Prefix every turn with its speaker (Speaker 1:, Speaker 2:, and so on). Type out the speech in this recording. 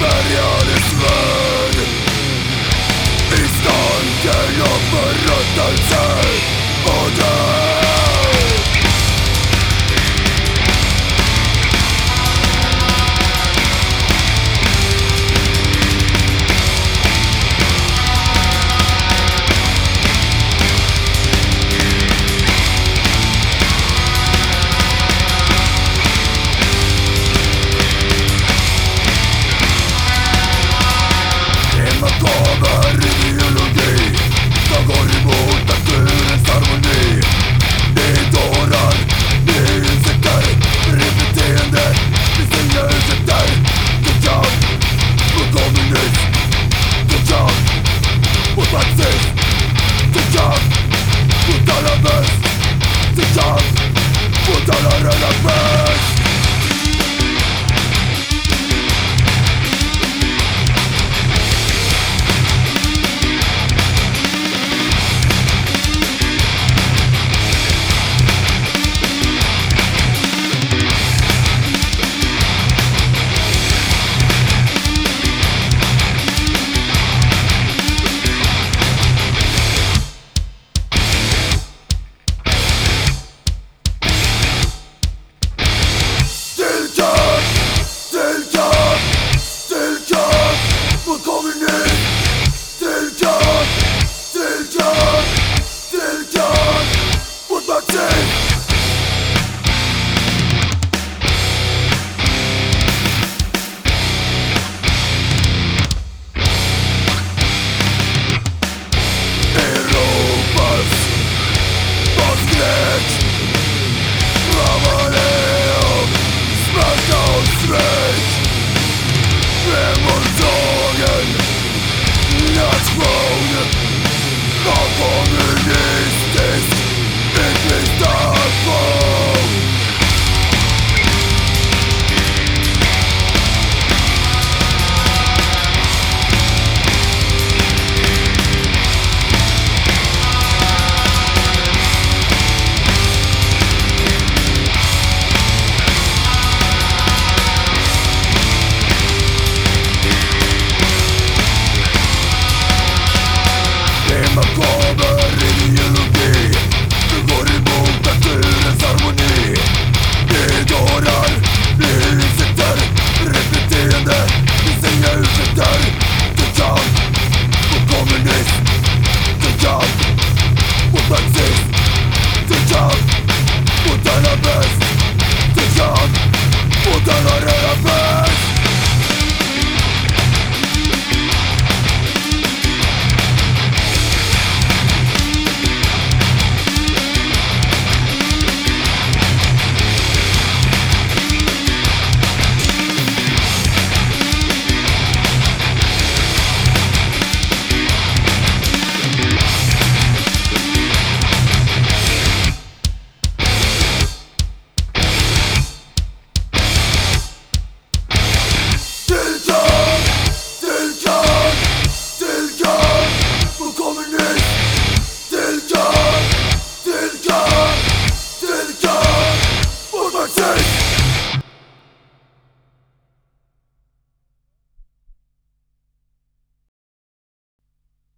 Speaker 1: Mariany swej I